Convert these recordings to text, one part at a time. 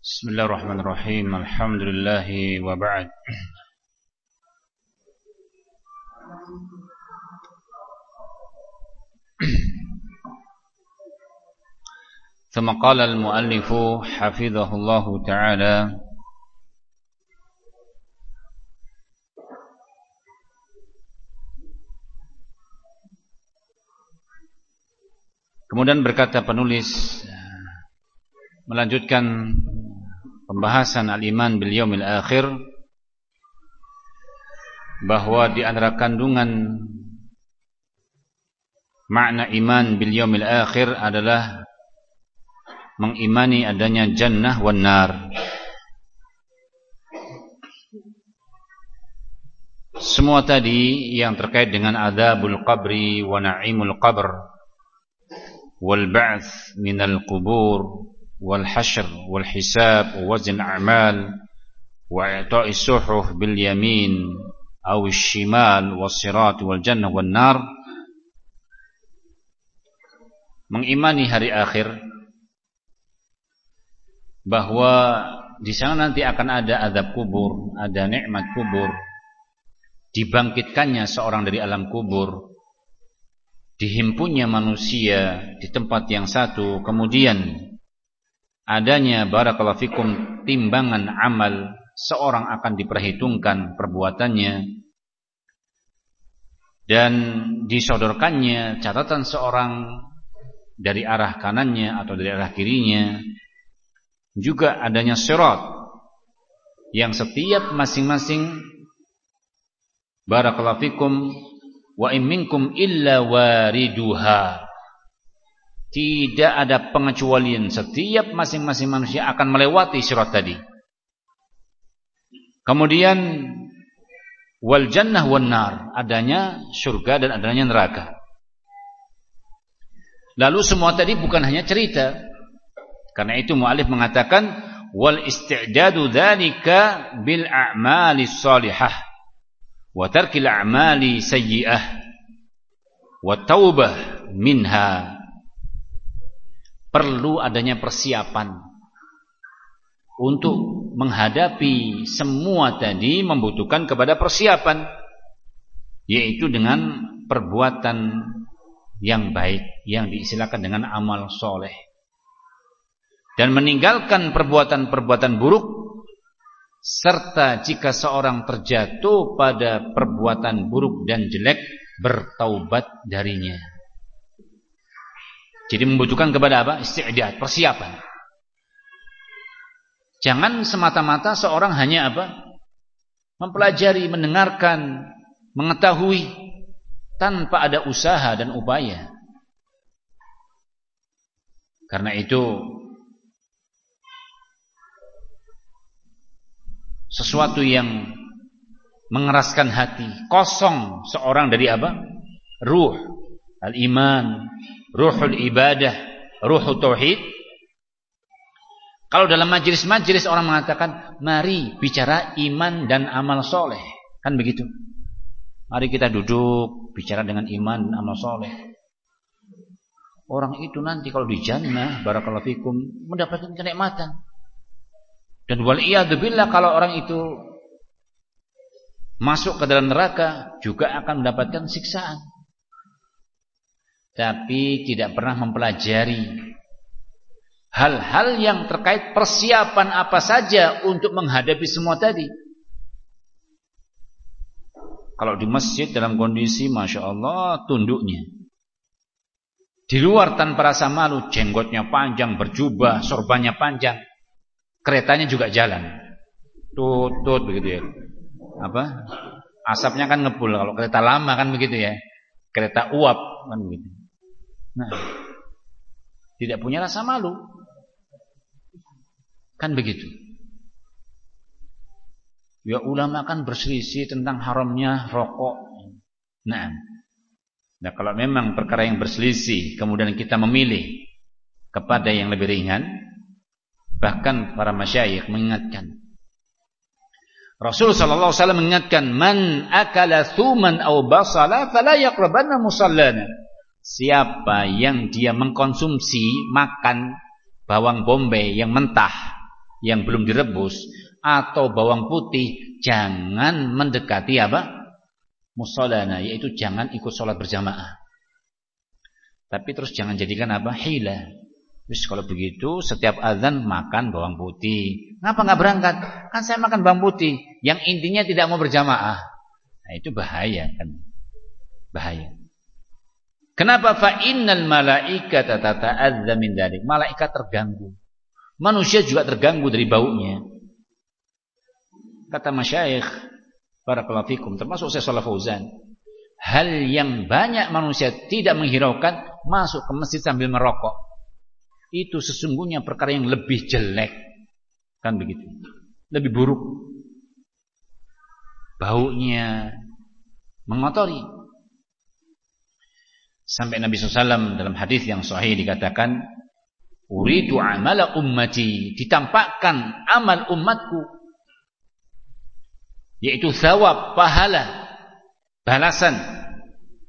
بسم الله الرحمن الرحيم الحمد لله وبعد ثم قال المؤلف حفظه الله تعالى Kemudian berkata penulis melanjutkan pembahasan al-iman bil yaumil akhir bahwa di antara kandungan makna iman bil yaumil akhir adalah mengimani adanya jannah wan nar. Semua tadi yang terkait dengan adzabul qabri wa na'imul qabr wal ba'ts minal qubur wal والحساب wal hisab wa wazn a'mal wa الشمال والصراط bil yamin aw shimal was sirat wal jannah wan nar mengimani hari akhir bahwa di sana nanti akan ada azab kubur, ada nikmat kubur. Dibangkitkannya seorang dari alam kubur, dihimpunnya manusia di tempat yang satu, kemudian adanya barakallahu fikum timbangan amal seorang akan diperhitungkan perbuatannya dan disodorkannya catatan seorang dari arah kanannya atau dari arah kirinya. Juga adanya sirat yang setiap masing-masing barakallahu fikum wa in minkum illa wariduha tidak ada pengecualian setiap masing-masing manusia akan melewati sirat tadi. Kemudian wal jannah wan nar, adanya surga dan adanya neraka. Lalu semua tadi bukan hanya cerita. Karena itu mualif mengatakan wal isti'dadu dzalika bil a'mali shalihah wa tarkil a'mali sayyi'ah wa taubah minha perlu adanya persiapan. Untuk menghadapi semua tadi membutuhkan kepada persiapan. Yaitu dengan perbuatan yang baik yang diistilahkan dengan amal soleh. Dan meninggalkan perbuatan-perbuatan buruk. Serta jika seorang terjatuh pada perbuatan buruk dan jelek bertaubat darinya jadi membutuhkan kepada apa? Isti'dad, persiapan. Jangan semata-mata seorang hanya apa? Mempelajari, mendengarkan, mengetahui tanpa ada usaha dan upaya. Karena itu sesuatu yang mengeraskan hati, kosong seorang dari apa? Ruh, al-iman, ruhul ibadah, ruhul tauhid. Kalau dalam majelis-majelis orang mengatakan, mari bicara iman dan amal soleh. Kan begitu. Mari kita duduk, bicara dengan iman dan amal soleh. Orang itu nanti kalau di jannah, barakallahu fikum, mendapatkan kenikmatan. Dan waliyadzubillah kalau orang itu masuk ke dalam neraka, juga akan mendapatkan siksaan tapi tidak pernah mempelajari hal-hal yang terkait persiapan apa saja untuk menghadapi semua tadi. Kalau di masjid dalam kondisi Masya Allah tunduknya. Di luar tanpa rasa malu, jenggotnya panjang, berjubah, sorbannya panjang. Keretanya juga jalan. Tutut begitu ya. Apa? Asapnya kan ngepul. Kalau kereta lama kan begitu ya. Kereta uap kan begitu. Nah, tidak punya rasa malu. Kan begitu. Ya ulama kan berselisih tentang haramnya rokok. Nah, nah kalau memang perkara yang berselisih kemudian kita memilih kepada yang lebih ringan, bahkan para masyayikh mengingatkan. Rasul sallallahu alaihi wasallam mengingatkan, "Man akala thuman aw basala fala yaqrabanna musallana." Siapa yang dia mengkonsumsi makan bawang bombay yang mentah yang belum direbus atau bawang putih jangan mendekati apa? musolana yaitu jangan ikut sholat berjamaah. Tapi terus jangan jadikan apa? hila. Terus kalau begitu setiap azan makan bawang putih. Kenapa nggak berangkat? Kan saya makan bawang putih yang intinya tidak mau berjamaah. Nah, itu bahaya kan. Bahaya. Kenapa fa innal malaikata tata'adza min dzalik? Malaikat terganggu. Manusia juga terganggu dari baunya. Kata masyayikh barakallahu fikum termasuk saya Shalih Fauzan, hal yang banyak manusia tidak menghiraukan masuk ke masjid sambil merokok. Itu sesungguhnya perkara yang lebih jelek. Kan begitu. Lebih buruk. Baunya mengotori. Sampai Nabi SAW dalam hadis yang sahih dikatakan, Uridu amala ummati. Ditampakkan amal umatku yaitu thawab pahala balasan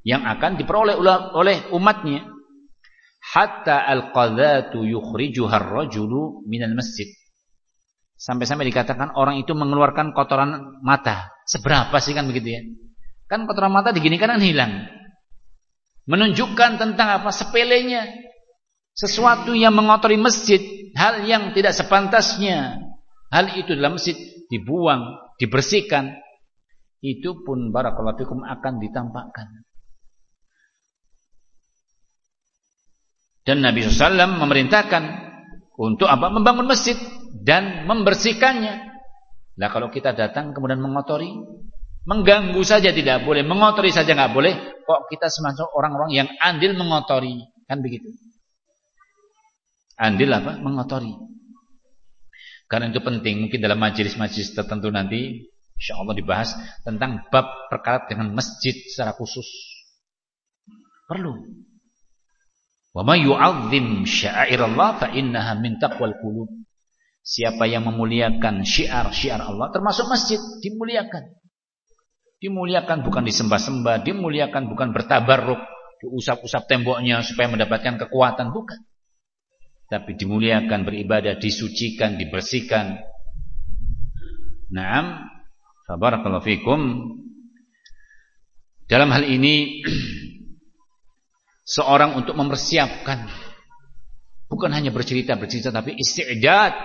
yang akan diperoleh oleh umatnya. Hatta al-qadhatu yukhrijuha ar-rajulu minal masjid. Sampai-sampai dikatakan orang itu mengeluarkan kotoran mata. Seberapa sih kan begitu ya? Kan kotoran mata diginikan kan hilang menunjukkan tentang apa sepelenya sesuatu yang mengotori masjid hal yang tidak sepantasnya hal itu dalam masjid dibuang dibersihkan, itu pun barakallahu fikum akan ditampakkan. Dan Nabi SAW memerintahkan untuk apa? Membangun masjid dan membersihkannya. Nah kalau kita datang kemudian mengotori, mengganggu saja tidak boleh, mengotori saja nggak boleh. Kok kita semacam orang-orang yang andil mengotori, kan begitu? Andil apa? Mengotori. Karena itu penting, mungkin dalam majelis-majelis tertentu nanti insya Allah dibahas tentang bab perkara dengan masjid secara khusus. Perlu. Wa may yu'azzim sya'airallah fa innaha min taqwal qulub. Siapa yang memuliakan syiar-syiar Allah termasuk masjid dimuliakan. Dimuliakan bukan disembah-sembah, dimuliakan bukan bertabarruk, diusap-usap temboknya supaya mendapatkan kekuatan, bukan. Tapi dimuliakan beribadah disucikan dibersihkan. Naam. Fabarakallahu fikum. Dalam hal ini Seorang untuk mempersiapkan Bukan hanya bercerita-bercerita Tapi isti'adad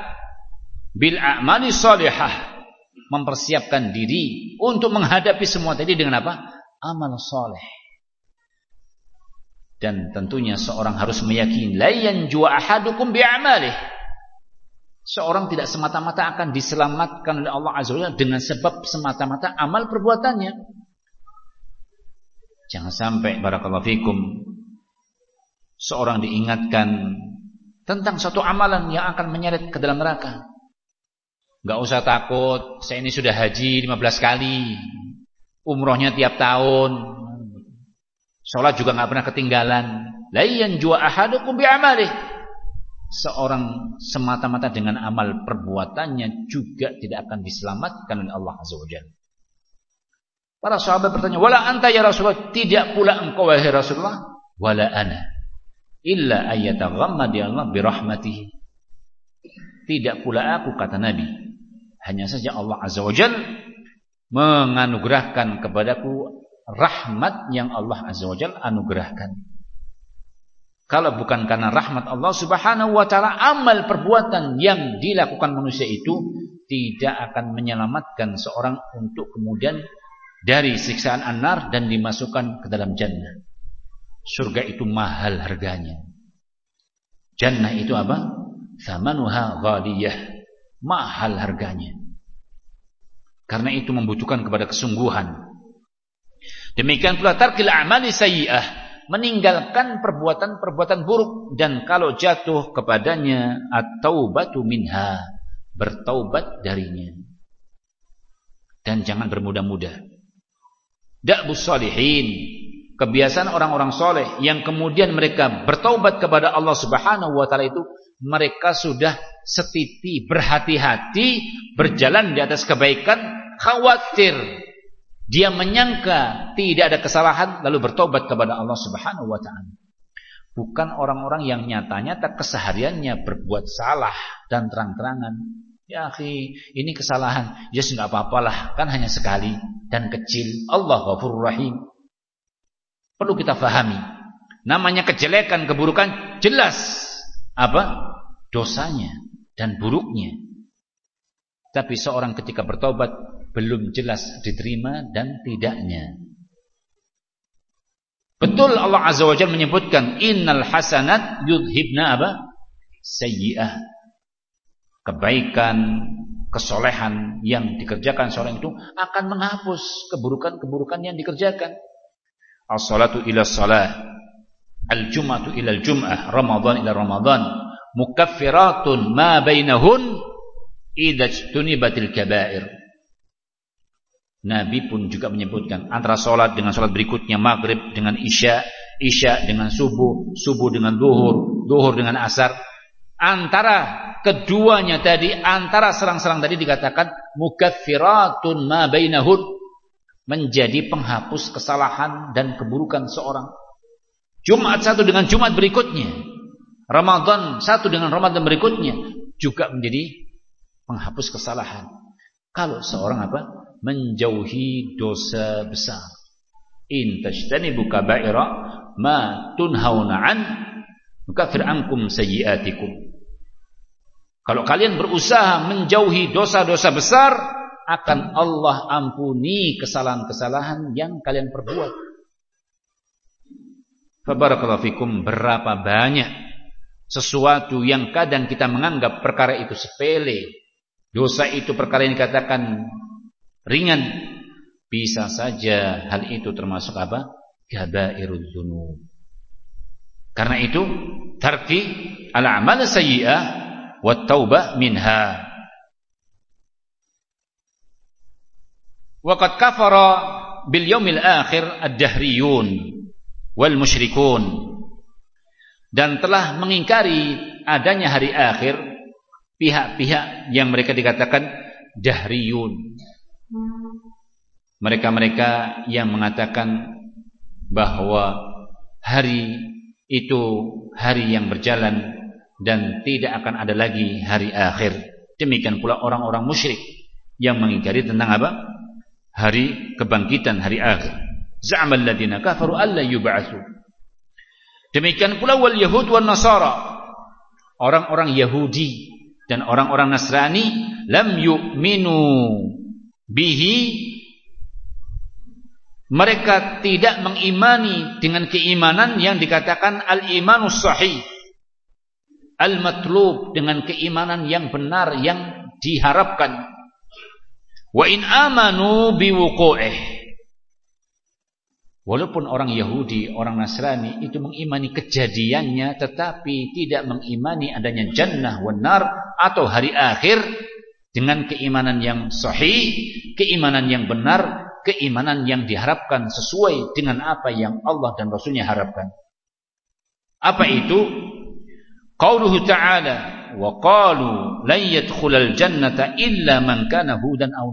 Bil a'mali salihah Mempersiapkan diri Untuk menghadapi semua tadi dengan apa? Amal salih dan tentunya seorang harus meyakini la yanju ahadukum bi'amalih. Seorang tidak semata-mata akan diselamatkan oleh Allah Azza wa dengan sebab semata-mata amal perbuatannya. Jangan sampai barakallahu fikum seorang diingatkan tentang suatu amalan yang akan menyeret ke dalam neraka. Enggak usah takut, saya ini sudah haji 15 kali. Umrohnya tiap tahun, Sholat juga nggak pernah ketinggalan. Layan jua ahadukum amalih. Seorang semata-mata dengan amal perbuatannya juga tidak akan diselamatkan oleh Allah Azza wa Para sahabat bertanya, "Wala anta ya Rasulullah?" Tidak pula engkau wahai Rasulullah, "Wala ana." Illa ayyataghammadi Allah birahmatihi. Tidak pula aku kata Nabi. Hanya saja Allah Azza wa menganugerahkan kepadaku rahmat yang Allah Azza wa Jalla anugerahkan. Kalau bukan karena rahmat Allah Subhanahu wa taala, amal perbuatan yang dilakukan manusia itu tidak akan menyelamatkan seorang untuk kemudian dari siksaan anar dan dimasukkan ke dalam jannah. Surga itu mahal harganya. Jannah itu apa? Thamanuha ghaliyah. Mahal harganya. Karena itu membutuhkan kepada kesungguhan Demikian pula tarkil amali sayyi'ah, meninggalkan perbuatan-perbuatan buruk dan kalau jatuh kepadanya atau batu minha, bertaubat darinya. Dan jangan bermudah-mudah. Da'bus salihin, kebiasaan orang-orang soleh yang kemudian mereka bertaubat kepada Allah Subhanahu wa taala itu mereka sudah setiti berhati-hati berjalan di atas kebaikan khawatir dia menyangka tidak ada kesalahan lalu bertobat kepada Allah Subhanahu wa taala. Bukan orang-orang yang nyata-nyata kesehariannya berbuat salah dan terang-terangan. Ya ini kesalahan. Ya yes, enggak apa-apalah, kan hanya sekali dan kecil. Allah Ghafurur Rahim. Perlu kita fahami. Namanya kejelekan, keburukan jelas apa? dosanya dan buruknya. Tapi seorang ketika bertobat belum jelas diterima dan tidaknya. Betul Allah Azza wa Jalla menyebutkan innal hasanat yudhibna apa? sayyi'ah kebaikan, kesolehan yang dikerjakan seorang itu akan menghapus keburukan-keburukan yang dikerjakan. As-salatu ila salah, al-jum'atu ila al-jum'ah, Ramadan ila Ramadan, mukaffiratun ma bainahun idza tunibatil kaba'ir. Nabi pun juga menyebutkan antara salat dengan salat berikutnya maghrib dengan isya, isya dengan subuh, subuh dengan duhur, duhur dengan asar, antara keduanya tadi antara serang-serang tadi dikatakan mukaffiratun ma bainahun menjadi penghapus kesalahan dan keburukan seorang. Jumat satu dengan Jumat berikutnya, Ramadan satu dengan Ramadan berikutnya juga menjadi penghapus kesalahan. Kalau seorang apa? Menjauhi dosa besar. In tajtanibu kaba'ira ma tunhauna an nukaffir ankum sayyi'atikum. Kalau kalian berusaha menjauhi dosa-dosa besar, akan Allah ampuni kesalahan-kesalahan yang kalian perbuat. Fabarakallahu fikum berapa banyak sesuatu yang kadang kita menganggap perkara itu sepele. Dosa itu perkara yang dikatakan ringan. Bisa saja hal itu termasuk apa? Gabairul dzunub. Karena itu tarki al-amal sayyi'ah wat-taubah minha. Waqad kafara bil yaumil akhir ad-dahriyun wal musyrikun dan telah mengingkari adanya hari akhir pihak-pihak yang mereka dikatakan dahriyun. Mereka-mereka yang mengatakan bahwa hari itu hari yang berjalan dan tidak akan ada lagi hari akhir. Demikian pula orang-orang musyrik yang mengingkari tentang apa? Hari kebangkitan, hari akhir. Za'amal ladina kafaru alla yub'atsu. Demikian pula wal yahud wal nasara. Orang-orang Yahudi dan orang-orang Nasrani lam yu'minu bihi mereka tidak mengimani dengan keimanan yang dikatakan al-imanus sahih al-matlub dengan keimanan yang benar yang diharapkan. Wa in amanu biwuqu'ih. Walaupun orang Yahudi, orang Nasrani itu mengimani kejadiannya tetapi tidak mengimani adanya jannah wa nar atau hari akhir dengan keimanan yang sahih, keimanan yang benar, keimanan yang diharapkan sesuai dengan apa yang Allah dan Rasulnya harapkan. Apa itu? Qauluhu ta'ala wa qalu lan yadkhulal jannata illa man kana hudan aw.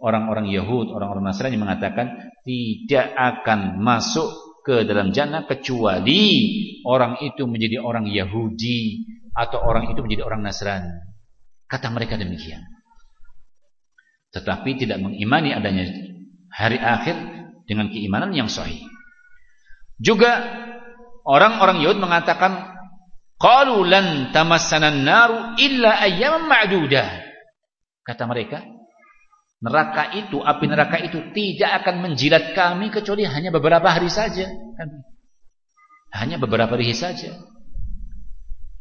Orang-orang Yahud, orang-orang Nasrani mengatakan tidak akan masuk ke dalam jannah kecuali orang itu menjadi orang Yahudi atau orang itu menjadi orang Nasrani. Kata mereka demikian. Tetapi tidak mengimani adanya hari akhir dengan keimanan yang sahih. Juga Orang-orang Yahud mengatakan qalu lan tamassana naru illa ayyaman ma'dudah. Kata mereka, neraka itu, api neraka itu tidak akan menjilat kami kecuali hanya beberapa hari saja. Hanya beberapa hari saja.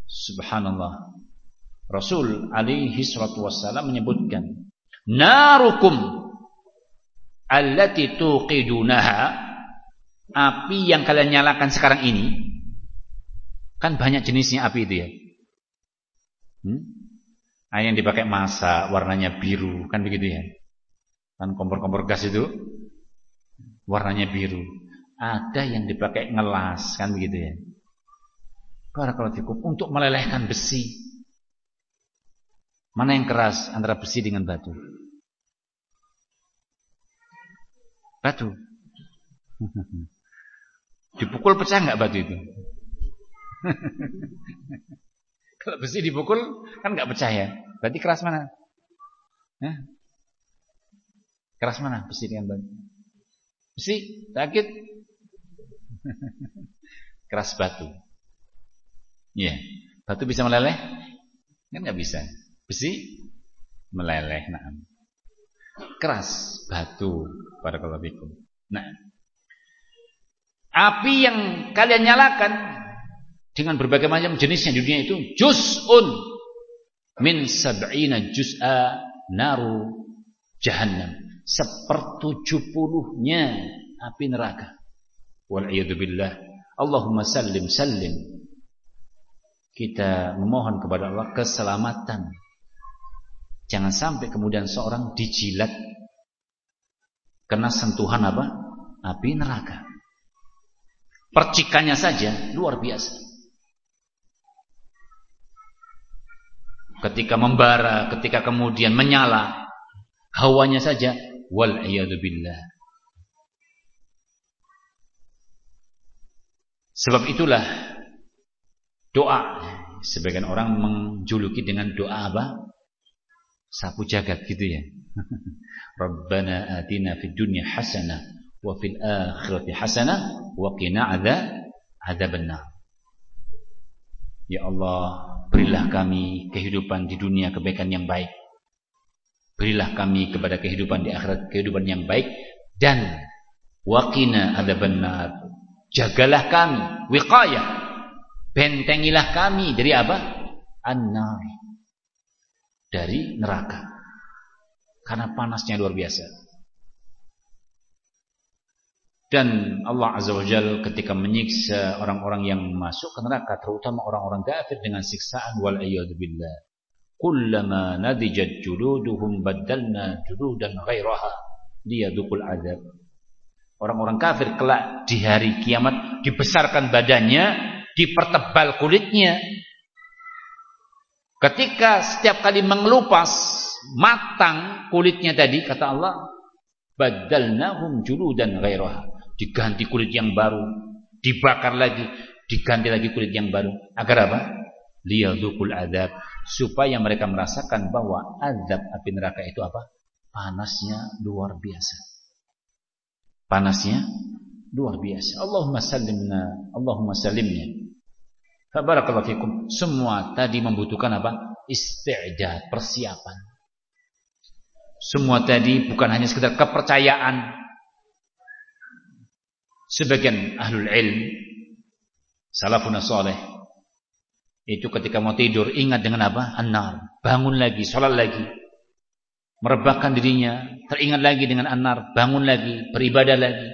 Subhanallah. Rasul alaihi salatu wassalam menyebutkan, "Narukum allati tuqidunaha api yang kalian nyalakan sekarang ini kan banyak jenisnya api itu ya. Hmm? Nah, yang dipakai masa warnanya biru kan begitu ya. Kan kompor-kompor gas itu warnanya biru. Ada yang dipakai ngelas kan begitu ya. Barakallahu untuk melelehkan besi. Mana yang keras antara besi dengan batu? Batu. Dipukul pecah nggak batu itu? Kalau besi dipukul kan nggak percaya. Berarti keras mana? Hah? Keras mana besi dengan batu? Besi sakit. keras batu. Iya. Yeah. Batu bisa meleleh? Kan nggak bisa. Besi meleleh. Nah. Keras batu pada kalau Nah, api yang kalian nyalakan dengan berbagai macam jenisnya di dunia itu juz'un min sab'ina juz'a naru jahannam. Sepertujuh-puluhnya api neraka. Wal billah. Allahumma sallim sallim. Kita memohon kepada Allah keselamatan. Jangan sampai kemudian seorang dijilat kena sentuhan apa? Api neraka. Percikannya saja luar biasa ketika membara ketika kemudian menyala hawanya saja wal billah. Sebab itulah doa. Sebagian orang menjuluki dengan doa apa? Sapu jagat gitu ya. Rabbana atina fid dunya hasanah wa fil akhirati hasanah wa qina adzabannar Ya Allah berilah kami kehidupan di dunia kebaikan yang baik Berilah kami kepada kehidupan di akhirat kehidupan yang baik dan waqina adzabannar. Jagalah kami, wiqayah. Bentengilah kami dari apa? An-nar. Dari neraka. Karena panasnya luar biasa. Dan Allah Azza wa Jal ketika menyiksa orang-orang yang masuk ke neraka terutama orang-orang kafir dengan siksaan wal billah. Kullama nadijat juluduhum baddalna juludan ghairaha liyadukul azab orang-orang kafir kelak di hari kiamat dibesarkan badannya dipertebal kulitnya. Ketika setiap kali mengelupas matang kulitnya tadi kata Allah badalnahum juludan ghairaha diganti kulit yang baru dibakar lagi diganti lagi kulit yang baru agar apa liyadukul azab supaya mereka merasakan bahwa azab api neraka itu apa? Panasnya luar biasa. Panasnya luar biasa. Allahumma sallimna, Allahumma sallimnya. Fabarakallahu fikum. Semua tadi membutuhkan apa? Isti'dad, persiapan. Semua tadi bukan hanya sekedar kepercayaan. Sebagian ahlul ilm salafun salih itu ketika mau tidur ingat dengan apa? Anar. Bangun lagi, sholat lagi. Merebahkan dirinya, teringat lagi dengan anar, bangun lagi, beribadah lagi.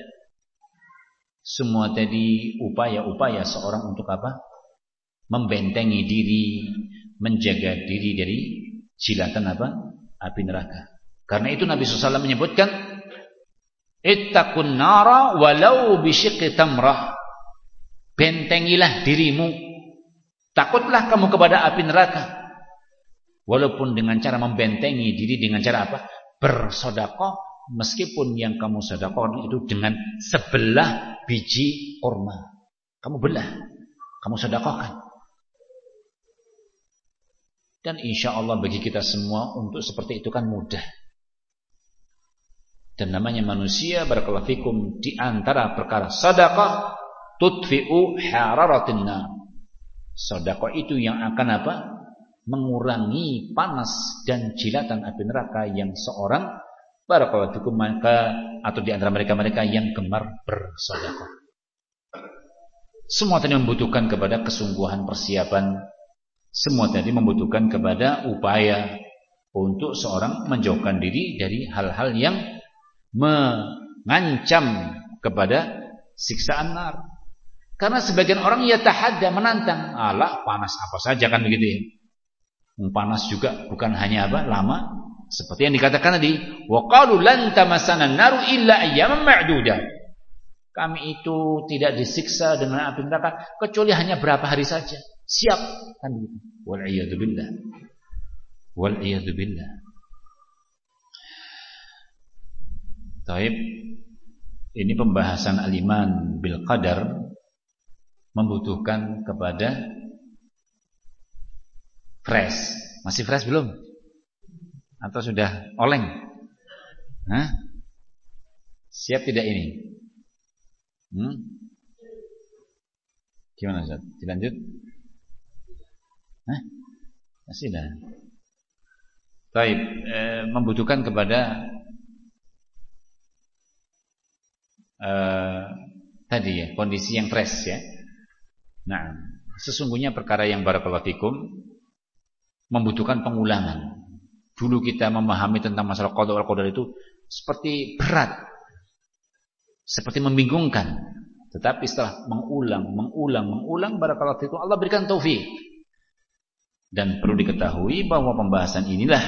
Semua tadi upaya-upaya seorang untuk apa? Membentengi diri, menjaga diri dari silatan apa? Api neraka. Karena itu Nabi SAW menyebutkan, Ittaqun nara walau bisyiqi tamrah. Bentengilah dirimu Takutlah kamu kepada api neraka. Walaupun dengan cara membentengi diri dengan cara apa? Bersodakoh. Meskipun yang kamu sodakoh itu dengan sebelah biji kurma. Kamu belah. Kamu sodakohkan. Dan insya Allah bagi kita semua untuk seperti itu kan mudah. Dan namanya manusia berkelafikum di antara perkara sadaqah tutfi'u hararatin Sodako itu yang akan apa? Mengurangi panas dan jilatan api neraka yang seorang barakallahu fikum maka atau di antara mereka-mereka yang gemar bersodako. Semua tadi membutuhkan kepada kesungguhan persiapan. Semua tadi membutuhkan kepada upaya untuk seorang menjauhkan diri dari hal-hal yang mengancam kepada siksaan nar. Karena sebagian orang ya tahadda menantang. Allah panas apa saja kan begitu ya. Panas juga bukan hanya apa lama seperti yang dikatakan tadi wa qalu lan tamassana naru illa ayyaman ma'dudah. Kami itu tidak disiksa dengan api neraka kecuali hanya berapa hari saja. Siap kan begitu. Wal iyadu billah. Wal. Taib ini pembahasan aliman bil qadar membutuhkan kepada fresh. Masih fresh belum? Atau sudah oleng? Hah? Siap tidak ini? Hmm? Gimana Ustaz? Dilanjut? Hah? Masih dah. Baik, eh, membutuhkan kepada eh, tadi ya, kondisi yang fresh ya. Nah, sesungguhnya perkara yang barakallahu fikum membutuhkan pengulangan. Dulu kita memahami tentang masalah qada wal qadar itu seperti berat. Seperti membingungkan. Tetapi setelah mengulang, mengulang, mengulang barakallahu fikum Allah berikan taufik. Dan perlu diketahui bahwa pembahasan inilah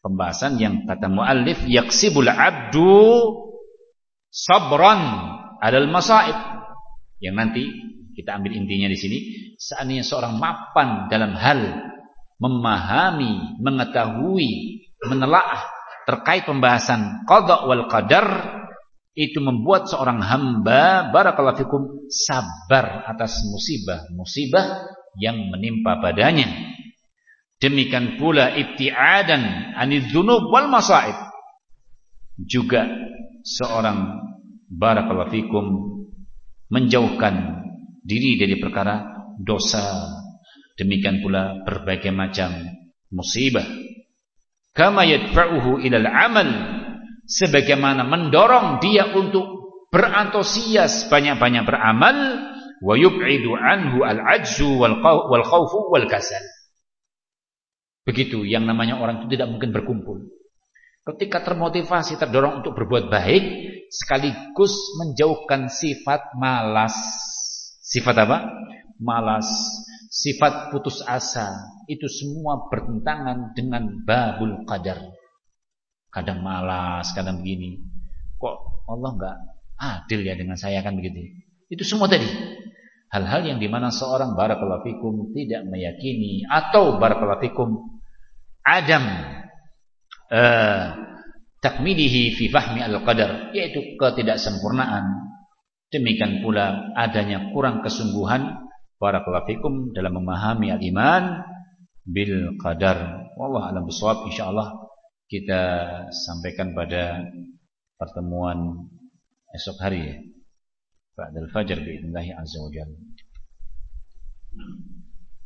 pembahasan yang kata muallif yaksibul abdu sabran adal masaib. Yang nanti kita ambil intinya di sini, seandainya seorang mapan dalam hal memahami, mengetahui, menelaah terkait pembahasan qada wal qadar itu membuat seorang hamba barakallahu fikum sabar atas musibah-musibah yang menimpa padanya. Demikian pula ibtiadan anidzunub wal masaib. Juga seorang barakallahu fikum menjauhkan diri dari perkara dosa. Demikian pula berbagai macam musibah. Kama yadfa'uhu ilal amal sebagaimana mendorong dia untuk berantusias banyak-banyak beramal wa yub'idu anhu al-'ajzu wal khawfu wal kasal. Begitu yang namanya orang itu tidak mungkin berkumpul. Ketika termotivasi terdorong untuk berbuat baik sekaligus menjauhkan sifat malas. Sifat apa? Malas, sifat putus asa. Itu semua bertentangan dengan babul qadar kadang malas, kadang begini. Kok Allah enggak adil ya dengan saya kan begitu. Itu semua tadi. Hal-hal yang di mana seorang barakallahu fikum tidak meyakini atau barakallahu fikum adam uh, takmidihi fi fahmi al-qadar yaitu ketidaksempurnaan demikian pula adanya kurang kesungguhan barakallahu fikum dalam memahami al-iman bil qadar wallahu alam bisawab insyaallah kita sampaikan pada pertemuan esok hari ya. Ba'dal Fajar biidznillah azza wa jalla.